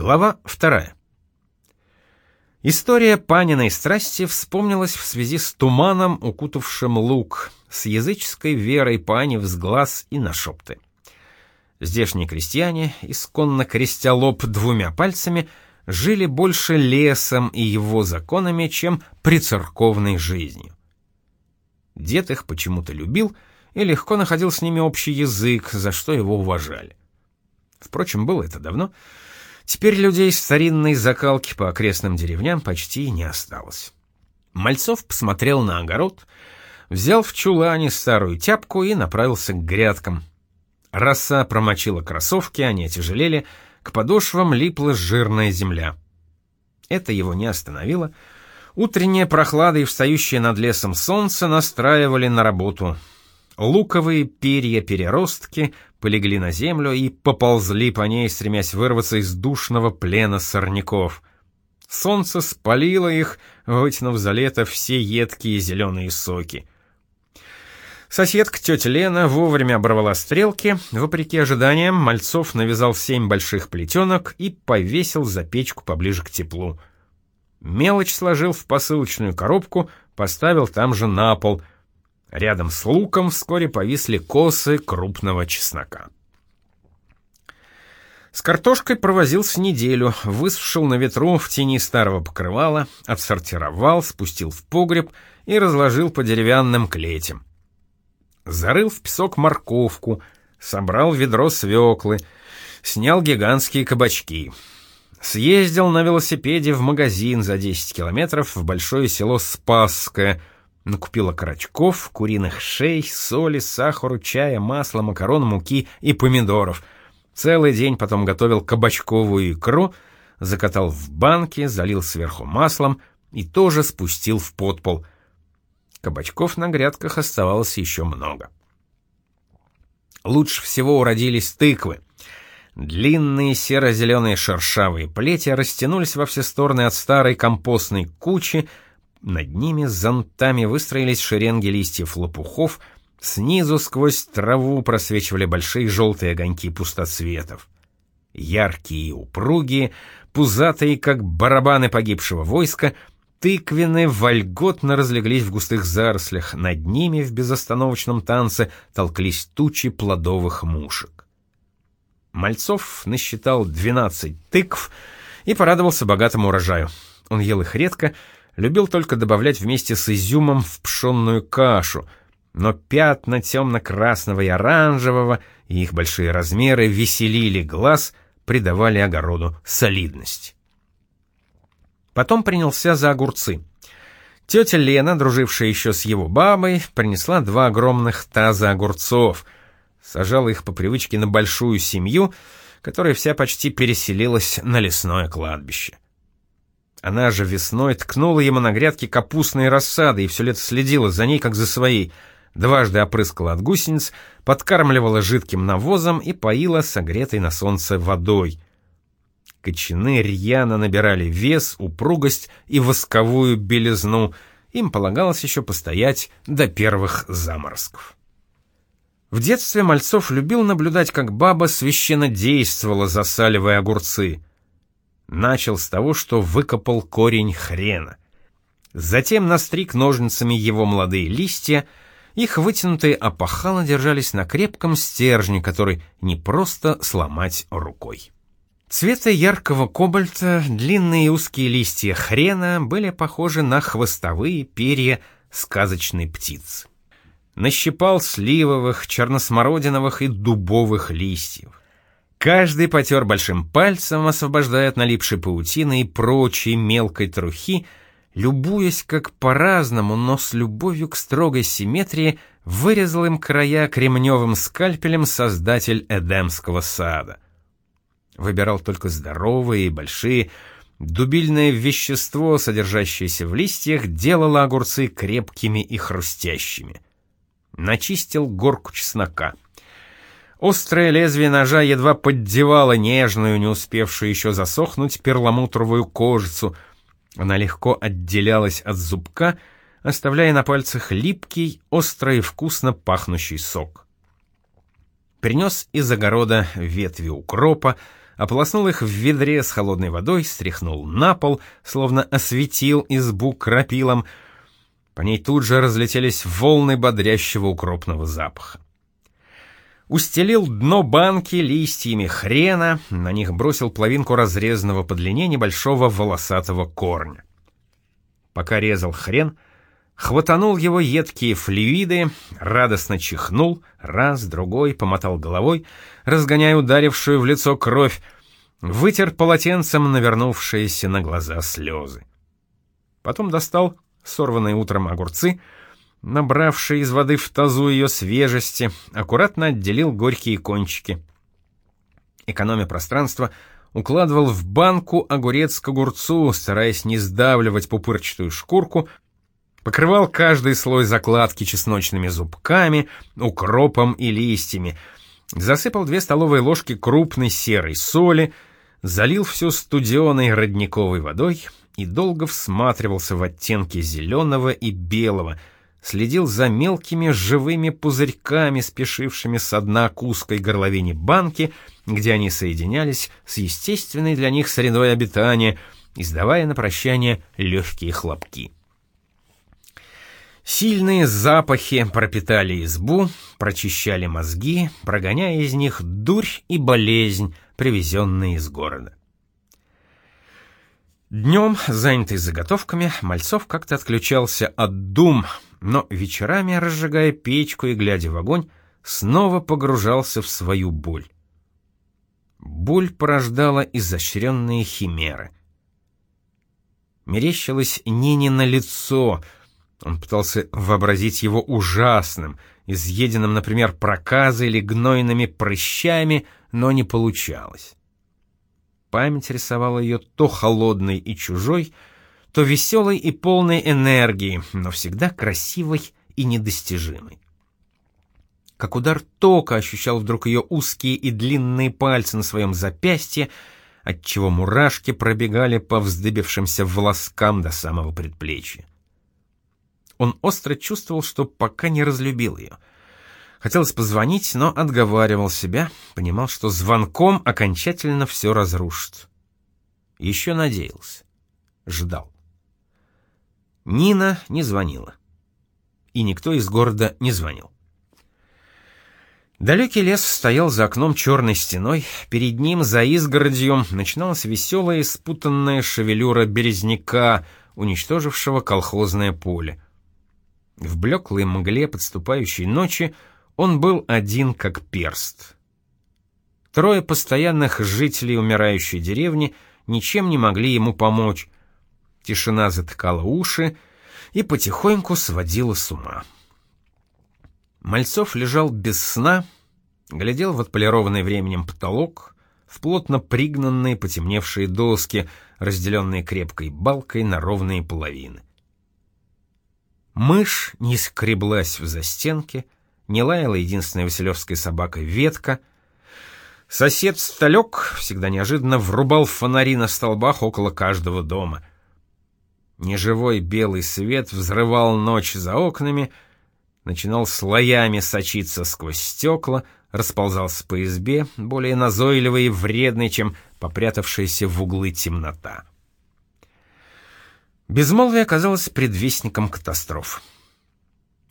Глава вторая. История Паниной страсти вспомнилась в связи с туманом, укутавшим луг, с языческой верой Пани в сглаз и на шепты. Здешние крестьяне, исконно крестя лоб двумя пальцами, жили больше лесом и его законами, чем прицерковной жизнью. Дед их почему-то любил и легко находил с ними общий язык, за что его уважали. Впрочем, было это давно. Теперь людей старинной закалки по окрестным деревням почти не осталось. Мальцов посмотрел на огород, взял в чулане старую тяпку и направился к грядкам. Роса промочила кроссовки, они отяжелели, к подошвам липла жирная земля. Это его не остановило. Утренняя прохлада и встающее над лесом солнце настраивали на работу. Луковые перья-переростки полегли на землю и поползли по ней, стремясь вырваться из душного плена сорняков. Солнце спалило их, вытянув за лето все едкие зеленые соки. Соседка тетя Лена вовремя оборвала стрелки. Вопреки ожиданиям, Мальцов навязал семь больших плетенок и повесил за печку поближе к теплу. Мелочь сложил в посылочную коробку, поставил там же на пол — Рядом с луком вскоре повисли косы крупного чеснока. С картошкой провозился неделю, высушил на ветру в тени старого покрывала, отсортировал, спустил в погреб и разложил по деревянным клетям. Зарыл в песок морковку, собрал ведро свеклы, снял гигантские кабачки. Съездил на велосипеде в магазин за 10 километров в большое село Спасское — Накупила карачков, куриных шей, соли, сахару, чая, масла, макарон, муки и помидоров. Целый день потом готовил кабачковую икру, закатал в банки, залил сверху маслом и тоже спустил в подпол. Кабачков на грядках оставалось еще много. Лучше всего уродились тыквы. Длинные серо-зеленые шершавые плети растянулись во все стороны от старой компостной кучи, над ними зонтами выстроились шеренги листьев лопухов, снизу сквозь траву просвечивали большие желтые огоньки пустоцветов. Яркие и упругие, пузатые, как барабаны погибшего войска, тыквины вольготно разлеглись в густых зарослях, над ними в безостановочном танце толклись тучи плодовых мушек. Мальцов насчитал 12 тыкв и порадовался богатому урожаю. Он ел их редко, любил только добавлять вместе с изюмом в пшенную кашу, но пятна темно-красного и оранжевого и их большие размеры веселили глаз, придавали огороду солидность. Потом принялся за огурцы. Тетя Лена, дружившая еще с его бабой, принесла два огромных таза огурцов, сажала их по привычке на большую семью, которая вся почти переселилась на лесное кладбище. Она же весной ткнула ему на грядке капустные рассады и все лето следила за ней, как за своей. Дважды опрыскала от гусениц, подкармливала жидким навозом и поила согретой на солнце водой. Кочаны рьяно набирали вес, упругость и восковую белизну. Им полагалось еще постоять до первых заморозков. В детстве Мальцов любил наблюдать, как баба священно действовала, засаливая огурцы — Начал с того, что выкопал корень хрена. Затем настриг ножницами его молодые листья, их вытянутые опахала держались на крепком стержне, который не просто сломать рукой. Цвета яркого кобальта длинные узкие листья хрена были похожи на хвостовые перья сказочной птицы. Нащипал сливовых, черносмородиновых и дубовых листьев. Каждый потер большим пальцем, освобождая от налипшей паутины и прочей мелкой трухи, любуясь как по-разному, но с любовью к строгой симметрии, вырезал им края кремневым скальпелем создатель Эдемского сада. Выбирал только здоровые и большие, дубильное вещество, содержащееся в листьях, делало огурцы крепкими и хрустящими. Начистил горку чеснока — Острое лезвие ножа едва поддевало нежную, не успевшую еще засохнуть перламутровую кожицу. Она легко отделялась от зубка, оставляя на пальцах липкий, острый и вкусно пахнущий сок. Принес из огорода ветви укропа, ополоснул их в ведре с холодной водой, стряхнул на пол, словно осветил избу крапилом. По ней тут же разлетелись волны бодрящего укропного запаха. Устелил дно банки листьями хрена, на них бросил половинку разрезанного по длине небольшого волосатого корня. Пока резал хрен, хватанул его едкие флюиды, радостно чихнул, раз, другой, помотал головой, разгоняя ударившую в лицо кровь, вытер полотенцем навернувшиеся на глаза слезы. Потом достал сорванные утром огурцы, набравшие из воды в тазу ее свежести, аккуратно отделил горькие кончики. Экономя пространство, укладывал в банку огурец к огурцу, стараясь не сдавливать пупырчатую шкурку, покрывал каждый слой закладки чесночными зубками, укропом и листьями, засыпал две столовые ложки крупной серой соли, залил все студеной родниковой водой и долго всматривался в оттенки зеленого и белого, следил за мелкими живыми пузырьками, спешившими со дна узкой горловине банки, где они соединялись с естественной для них средой обитания, издавая на прощание легкие хлопки. Сильные запахи пропитали избу, прочищали мозги, прогоняя из них дурь и болезнь, привезенные из города. Днем, занятый заготовками, Мальцов как-то отключался от дум, но вечерами, разжигая печку и глядя в огонь, снова погружался в свою боль. Боль порождала изощренные химеры. Мерещилось Нине на лицо — он пытался вообразить его ужасным, изъеденным, например, проказой или гнойными прыщами, но не получалось. Память рисовала ее то холодной и чужой, то веселой и полной энергии, но всегда красивой и недостижимой. Как удар тока ощущал вдруг ее узкие и длинные пальцы на своем запястье, отчего мурашки пробегали по вздыбившимся волоскам до самого предплечья. Он остро чувствовал, что пока не разлюбил ее. Хотелось позвонить, но отговаривал себя, понимал, что звонком окончательно все разрушит. Еще надеялся. Ждал. Нина не звонила. И никто из города не звонил. Далекий лес стоял за окном черной стеной, перед ним, за изгородью, начиналась веселая спутанная шевелюра березняка, уничтожившего колхозное поле. В блеклой мгле подступающей ночи он был один как перст. Трое постоянных жителей умирающей деревни ничем не могли ему помочь. Тишина затыкала уши и потихоньку сводила с ума. Мальцов лежал без сна, глядел в отполированный временем потолок, в плотно пригнанные потемневшие доски, разделенные крепкой балкой на ровные половины. Мышь не скреблась в застенке, не лаяла единственная василевская собака Ветка. Сосед Сталек всегда неожиданно врубал фонари на столбах около каждого дома. Неживой белый свет взрывал ночь за окнами, начинал слоями сочиться сквозь стекла, расползался по избе, более назойливый и вредный, чем попрятавшаяся в углы темнота. Безмолвие оказалось предвестником катастроф.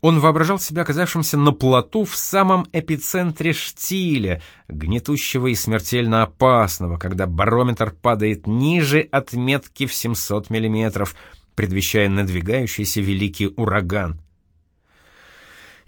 Он воображал себя оказавшимся на плоту в самом эпицентре штиля, гнетущего и смертельно опасного, когда барометр падает ниже отметки в 700 мм, предвещая надвигающийся великий ураган.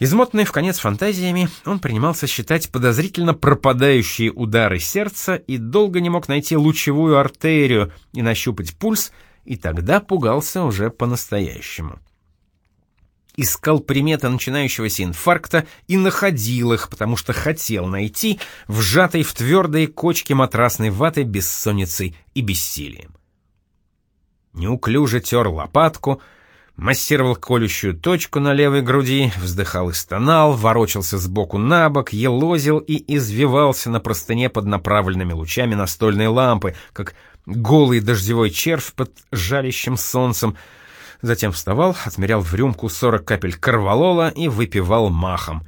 Измотанный в конец фантазиями, он принимался считать подозрительно пропадающие удары сердца и долго не мог найти лучевую артерию и нащупать пульс — и тогда пугался уже по-настоящему. Искал приметы начинающегося инфаркта и находил их, потому что хотел найти, вжатой в твердые кочки матрасной ваты бессонницей и бессилием. Неуклюже тер лопатку, массировал колющую точку на левой груди, вздыхал и стонал, ворочался сбоку на бок, елозил и извивался на простыне под направленными лучами настольной лампы, как голый дождевой червь под жалящим солнцем, затем вставал, отмерял в рюмку 40 капель корвалола и выпивал махом.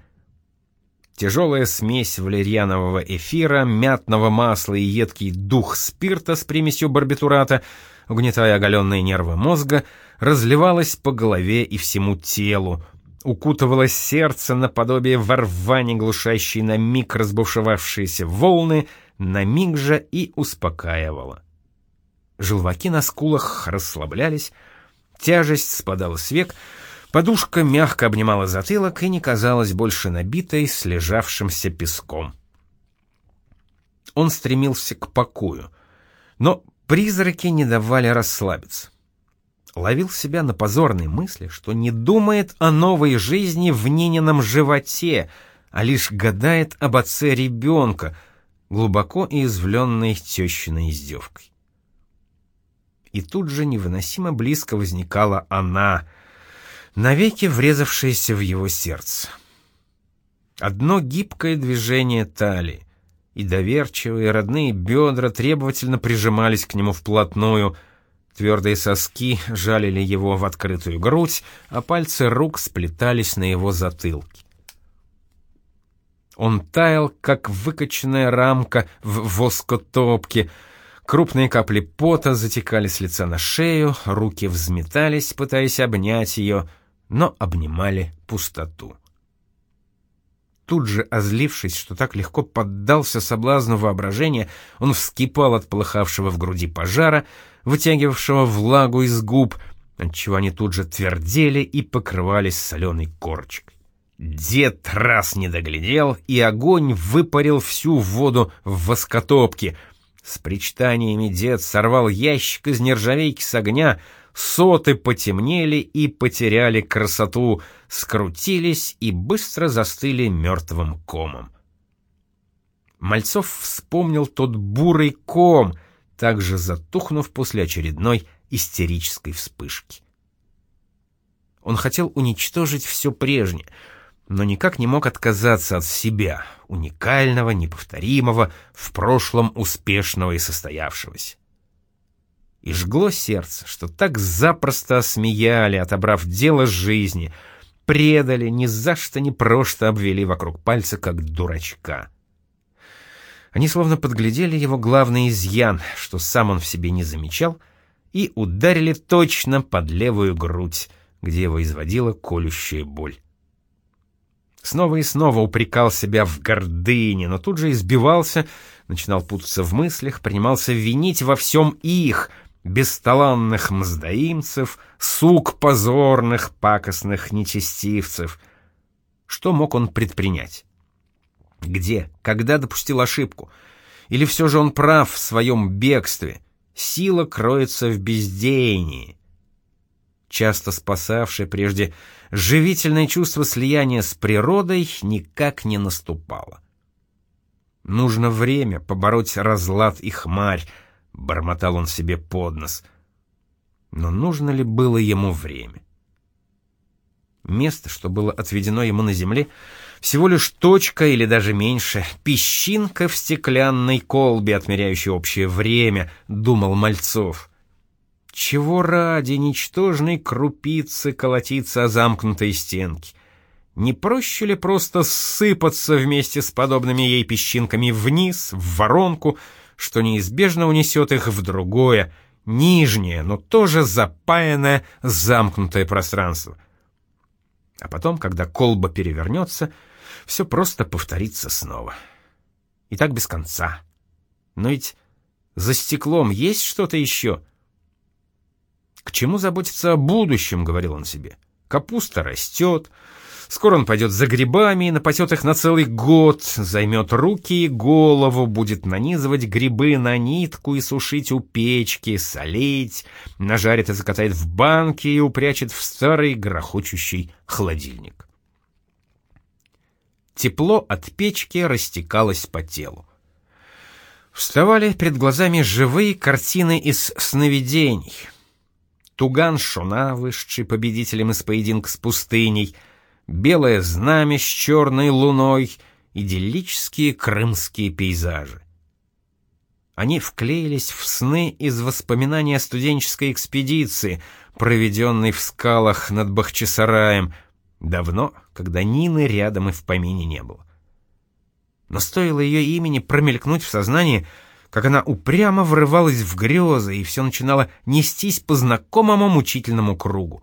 тяжелая смесь валерьянового эфира, мятного масла и едкий дух спирта с примесью барбитурата, угнетая оголенные нервы мозга, разливалась по голове и всему телу, укутывалось сердце наподобие ворвани, глушащей на миг разбушевавшиеся волны, на миг же и успокаивало. Желваки на скулах расслаблялись, тяжесть спадала с век, подушка мягко обнимала затылок и не казалась больше набитой слежавшимся песком. Он стремился к покою, но призраки не давали расслабиться ловил себя на позорной мысли, что не думает о новой жизни в Нинином животе, а лишь гадает об отце ребенка, глубоко извленной тещиной издевкой. И тут же невыносимо близко возникала она, навеки врезавшаяся в его сердце. Одно гибкое движение талии, и доверчивые родные бедра требовательно прижимались к нему вплотную — Твердые соски жалили его в открытую грудь, а пальцы рук сплетались на его затылке. Он таял, как выкоченная рамка в воскотопке. Крупные капли пота затекали с лица на шею, руки взметались, пытаясь обнять ее, но обнимали пустоту. Тут же, озлившись, что так легко поддался соблазну воображения, он вскипал от полыхавшего в груди пожара — вытягивавшего влагу из губ, отчего они тут же твердели и покрывались соленой корочкой. Дед раз не доглядел, и огонь выпарил всю воду в воскотопке. С причитаниями дед сорвал ящик из нержавейки с огня, соты потемнели и потеряли красоту, скрутились и быстро застыли мертвым комом. Мальцов вспомнил тот бурый ком — также затухнув после очередной истерической вспышки. Он хотел уничтожить все прежнее, но никак не мог отказаться от себя, уникального, неповторимого, в прошлом успешного и состоявшегося. И жгло сердце, что так запросто осмеяли, отобрав дело жизни, предали, ни за что ни просто обвели вокруг пальца, как дурачка. Они словно подглядели его главный изъян, что сам он в себе не замечал, и ударили точно под левую грудь, где его изводила колющая боль. Снова и снова упрекал себя в гордыне, но тут же избивался, начинал путаться в мыслях, принимался винить во всем их, бесталанных мздоимцев, сук позорных, пакостных нечестивцев. Что мог он предпринять? Где? Когда допустил ошибку? Или все же он прав в своем бегстве? Сила кроется в бездеянии. Часто спасавшее прежде живительное чувство слияния с природой никак не наступало. Нужно время побороть разлад и хмарь, бормотал он себе под нос. Но нужно ли было ему время? Место, что было отведено ему на земле, всего лишь точка или даже меньше, песчинка в стеклянной колбе, отмеряющей общее время, думал Мальцов. Чего ради ничтожной крупицы колотиться о замкнутой стенке? Не проще ли просто сыпаться вместе с подобными ей песчинками вниз, в воронку, что неизбежно унесет их в другое, нижнее, но тоже запаянное, замкнутое пространство? А потом, когда колба перевернется, все просто повторится снова. И так без конца. Но ведь за стеклом есть что-то еще. К чему заботиться о будущем, говорил он себе. Капуста растет, скоро он пойдет за грибами и напасет их на целый год, займет руки и голову, будет нанизывать грибы на нитку и сушить у печки, солить, нажарит и закатает в банки и упрячет в старый грохочущий холодильник. Тепло от печки растекалось по телу. Вставали перед глазами живые картины из сновидений. Туган Шуна, вышедший победителем из поединка с пустыней, белое знамя с черной луной, идиллические крымские пейзажи. Они вклеились в сны из воспоминаний о студенческой экспедиции, проведенной в скалах над Бахчисараем, Давно, когда Нины рядом и в помине не было. Но стоило ее имени промелькнуть в сознании, как она упрямо врывалась в грезы, и все начинало нестись по знакомому мучительному кругу.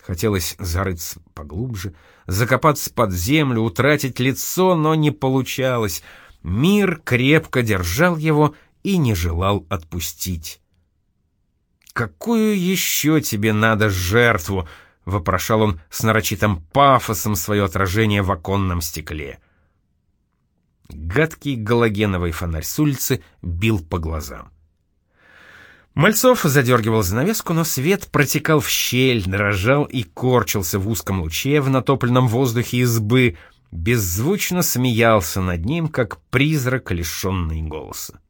Хотелось зарыться поглубже, закопаться под землю, утратить лицо, но не получалось. Мир крепко держал его и не желал отпустить. «Какую еще тебе надо жертву?» — вопрошал он с нарочитым пафосом свое отражение в оконном стекле. Гадкий галогеновый фонарь с улицы бил по глазам. Мальцов задергивал занавеску, но свет протекал в щель, дрожал и корчился в узком луче в натопленном воздухе избы, беззвучно смеялся над ним, как призрак, лишенный голоса.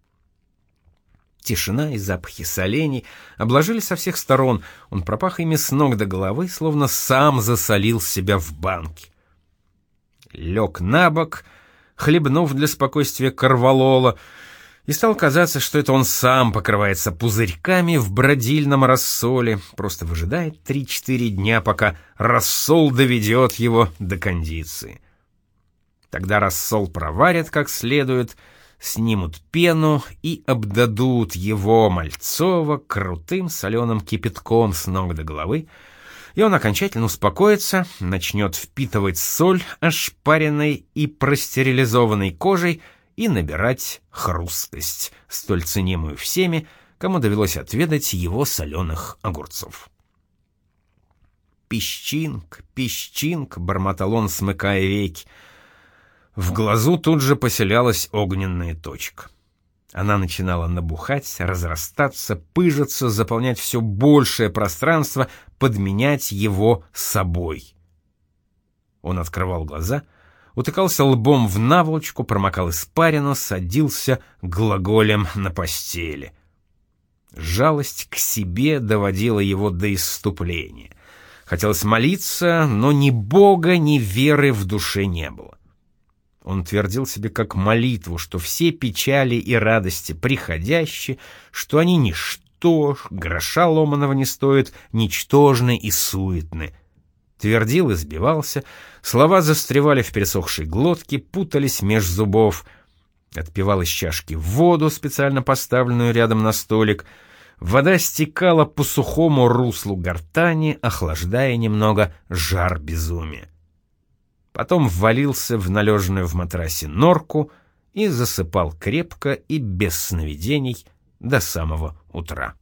Тишина и запахи солений обложили со всех сторон, он пропах ими с ног до головы, словно сам засолил себя в банке. Лег на бок — хлебнув для спокойствия корвалола, и стал казаться, что это он сам покрывается пузырьками в бродильном рассоле, просто выжидает 3-4 дня, пока рассол доведет его до кондиции. Тогда рассол проварят как следует, снимут пену и обдадут его, Мальцова, крутым соленым кипятком с ног до головы, и он окончательно успокоится, начнет впитывать соль ошпаренной и простерилизованной кожей и набирать хрусткость, столь ценимую всеми, кому довелось отведать его соленых огурцов. «Песчинк, песчинк», — бормотал он, смыкая веки. В глазу тут же поселялась огненная точка. Она начинала набухать, разрастаться, пыжиться, заполнять все большее пространство, подменять его собой. Он открывал глаза, утыкался лбом в наволочку, промокал испарину, садился глаголем на постели. Жалость к себе доводила его до исступления. Хотелось молиться, но ни Бога, ни веры в душе не было. Он твердил себе как молитву, что все печали и радости приходящие, что они ничто, гроша ломаного не стоят, ничтожны и суетны. Твердил и сбивался, слова застревали в пересохшей глотке, путались меж зубов. Отпивал из чашки воду, специально поставленную рядом на столик. Вода стекала по сухому руслу гортани, охлаждая немного жар безумия потом ввалился в належную в матрасе норку и засыпал крепко и без сновидений до самого утра.